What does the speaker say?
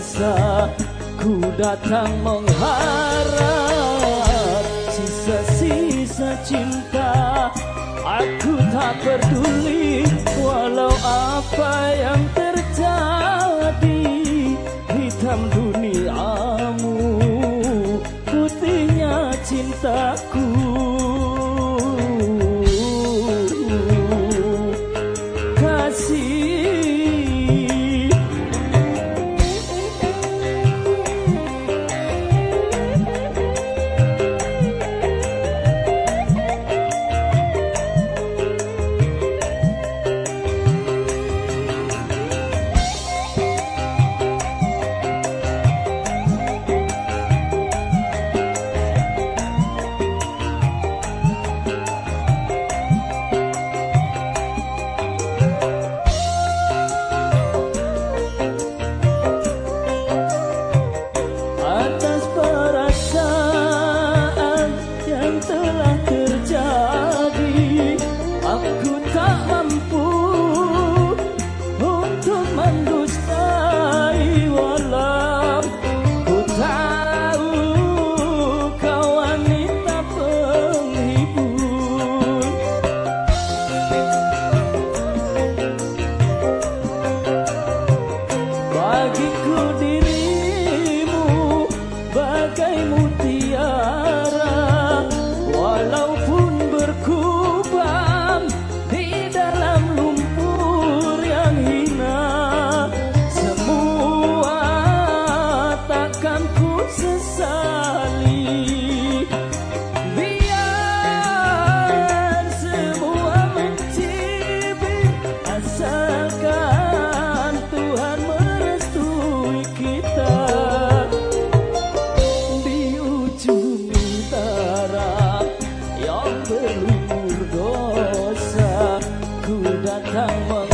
terasa Ku datang mengharap. Sisa-sisa cinta Aku tak peduli Walau apa yang terjadi cinta